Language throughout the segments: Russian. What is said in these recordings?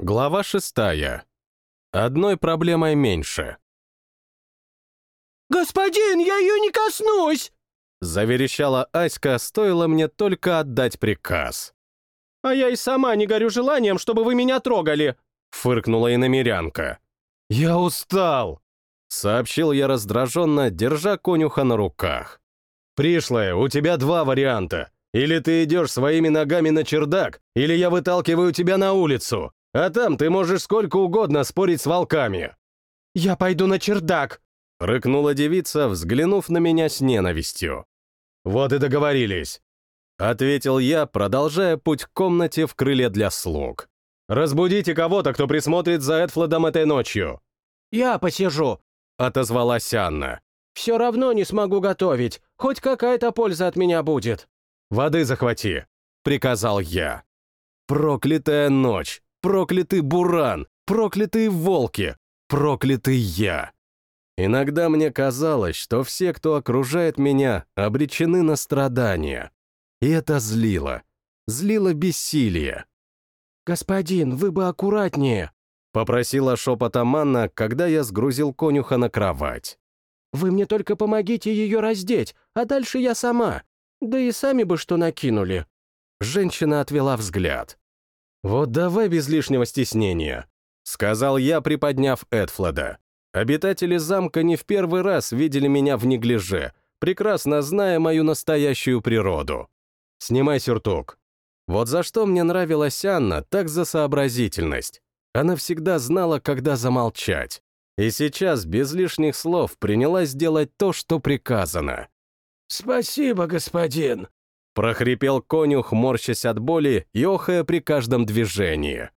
Глава шестая. Одной проблемой меньше. «Господин, я ее не коснусь!» Заверещала Аська, стоило мне только отдать приказ. «А я и сама не горю желанием, чтобы вы меня трогали!» Фыркнула иномерянка. «Я устал!» Сообщил я раздраженно, держа конюха на руках. «Пришлая, у тебя два варианта. Или ты идешь своими ногами на чердак, или я выталкиваю тебя на улицу. А там ты можешь сколько угодно спорить с волками». «Я пойду на чердак», — рыкнула девица, взглянув на меня с ненавистью. «Вот и договорились», — ответил я, продолжая путь к комнате в крыле для слуг. «Разбудите кого-то, кто присмотрит за Эдфлодом этой ночью». «Я посижу», — отозвалась Анна. «Все равно не смогу готовить. Хоть какая-то польза от меня будет». «Воды захвати», — приказал я. «Проклятая ночь! Проклятый буран! Проклятые волки! Проклятый я!» Иногда мне казалось, что все, кто окружает меня, обречены на страдания. И это злило. Злило бессилие. «Господин, вы бы аккуратнее», — попросила шепотом Анна, когда я сгрузил конюха на кровать. «Вы мне только помогите ее раздеть, а дальше я сама. Да и сами бы что накинули». Женщина отвела взгляд. «Вот давай без лишнего стеснения», — сказал я, приподняв Эдфлода. Обитатели замка не в первый раз видели меня в неглиже, прекрасно зная мою настоящую природу. «Снимай сюртук». Вот за что мне нравилась Анна, так за сообразительность. Она всегда знала, когда замолчать. И сейчас, без лишних слов, принялась делать то, что приказано. «Спасибо, господин», — прохрипел конюх, морщась от боли и охая при каждом движении.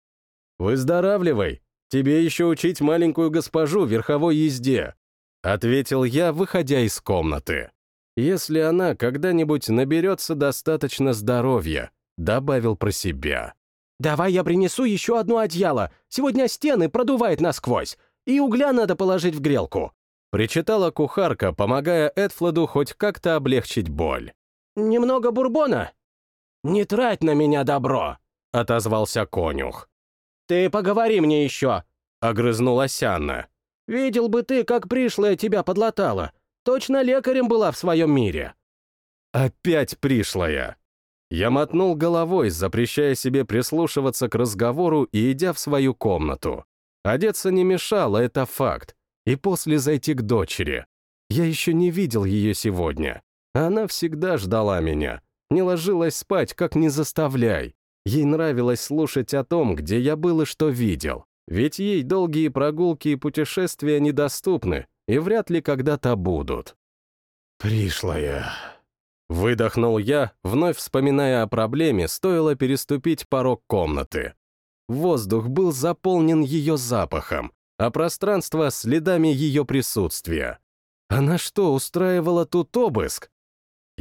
«Выздоравливай, тебе еще учить маленькую госпожу верховой езде», — ответил я, выходя из комнаты. «Если она когда-нибудь наберется достаточно здоровья», — добавил про себя. «Давай я принесу еще одно одеяло. Сегодня стены продувает насквозь. И угля надо положить в грелку. Причитала кухарка, помогая Эдфладу хоть как-то облегчить боль. «Немного бурбона?» «Не трать на меня добро», — отозвался конюх. «Ты поговори мне еще», — огрызнулась Анна. «Видел бы ты, как пришлая тебя подлатала. Точно лекарем была в своем мире». «Опять пришлая!» Я мотнул головой, запрещая себе прислушиваться к разговору и идя в свою комнату. Одеться не мешало, это факт и после зайти к дочери. Я еще не видел ее сегодня. Она всегда ждала меня. Не ложилась спать, как не заставляй. Ей нравилось слушать о том, где я был и что видел. Ведь ей долгие прогулки и путешествия недоступны, и вряд ли когда-то будут. «Пришлая», — выдохнул я, вновь вспоминая о проблеме, стоило переступить порог комнаты. Воздух был заполнен ее запахом, а пространство — следами ее присутствия. Она что, устраивала тут обыск?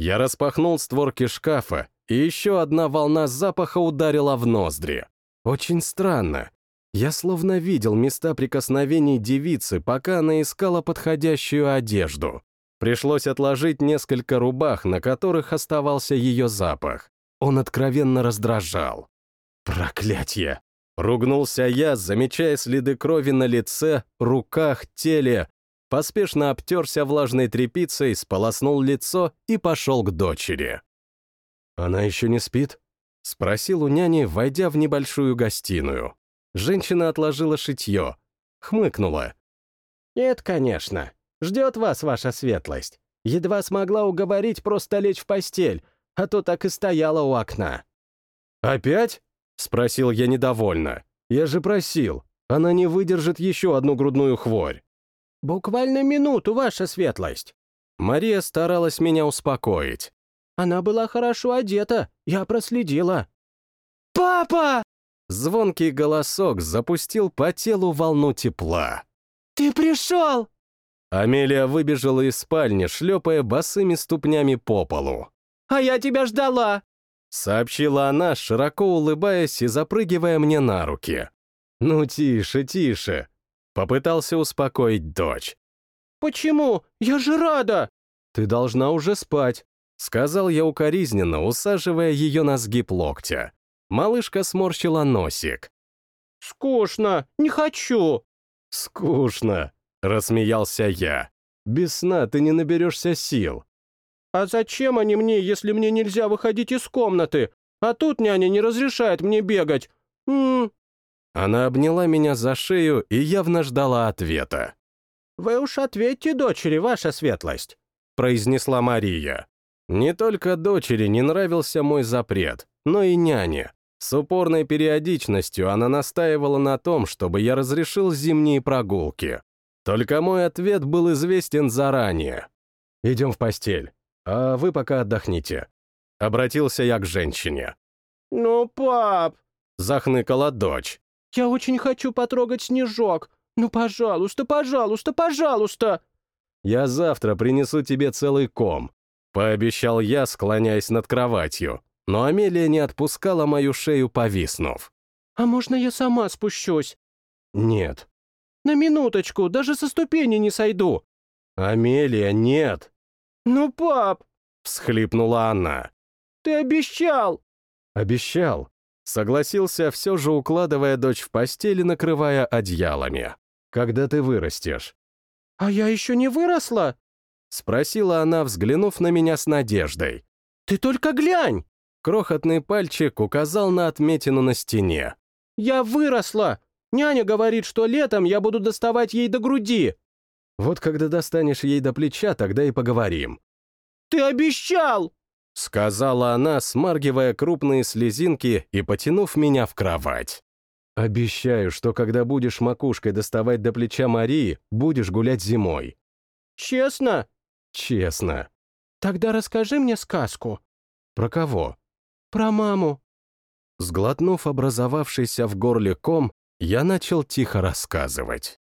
Я распахнул створки шкафа, и еще одна волна запаха ударила в ноздри. Очень странно. Я словно видел места прикосновений девицы, пока она искала подходящую одежду. Пришлось отложить несколько рубах, на которых оставался ее запах. Он откровенно раздражал. Проклятье! Ругнулся я, замечая следы крови на лице, руках, теле. Поспешно обтерся влажной тряпицей, сполоснул лицо и пошел к дочери. «Она еще не спит?» — спросил у няни, войдя в небольшую гостиную. Женщина отложила шитье, хмыкнула. «Нет, конечно. Ждет вас ваша светлость. Едва смогла уговорить просто лечь в постель, а то так и стояла у окна». «Опять?» — спросил я недовольно. «Я же просил. Она не выдержит еще одну грудную хворь». «Буквально минуту, ваша светлость». Мария старалась меня успокоить. «Она была хорошо одета, я проследила». «Папа!» Звонкий голосок запустил по телу волну тепла. «Ты пришел!» Амелия выбежала из спальни, шлепая босыми ступнями по полу. «А я тебя ждала!» Сообщила она, широко улыбаясь и запрыгивая мне на руки. «Ну, тише, тише!» Попытался успокоить дочь. «Почему? Я же рада!» «Ты должна уже спать», — сказал я укоризненно, усаживая ее на сгиб локтя. Малышка сморщила носик. Скучно, не хочу. Скучно, рассмеялся я. Без сна ты не наберешься сил. А зачем они мне, если мне нельзя выходить из комнаты? А тут няня не разрешает мне бегать. М -м. Она обняла меня за шею и явно ждала ответа. «Вы уж ответьте дочери, ваша светлость», — произнесла Мария. Не только дочери не нравился мой запрет, но и няне. С упорной периодичностью она настаивала на том, чтобы я разрешил зимние прогулки. Только мой ответ был известен заранее. «Идем в постель, а вы пока отдохните». Обратился я к женщине. «Ну, пап!» — захныкала дочь. «Я очень хочу потрогать снежок. Ну, пожалуйста, пожалуйста, пожалуйста!» «Я завтра принесу тебе целый ком», — пообещал я, склоняясь над кроватью, но Амелия не отпускала мою шею, повиснув. «А можно я сама спущусь?» «Нет». «На минуточку, даже со ступени не сойду». «Амелия, нет». «Ну, пап!» — всхлипнула она. «Ты обещал!» «Обещал», Согласился, все же укладывая дочь в постель и накрывая одеялами. «Когда ты вырастешь?» «А я еще не выросла?» Спросила она, взглянув на меня с надеждой. «Ты только глянь!» Крохотный пальчик указал на отметину на стене. «Я выросла! Няня говорит, что летом я буду доставать ей до груди!» «Вот когда достанешь ей до плеча, тогда и поговорим». «Ты обещал!» — сказала она, смаргивая крупные слезинки и потянув меня в кровать. «Обещаю, что когда будешь макушкой доставать до плеча Марии, будешь гулять зимой». «Честно?» «Честно». «Тогда расскажи мне сказку». «Про кого?» «Про маму». Сглотнув образовавшийся в горле ком, я начал тихо рассказывать.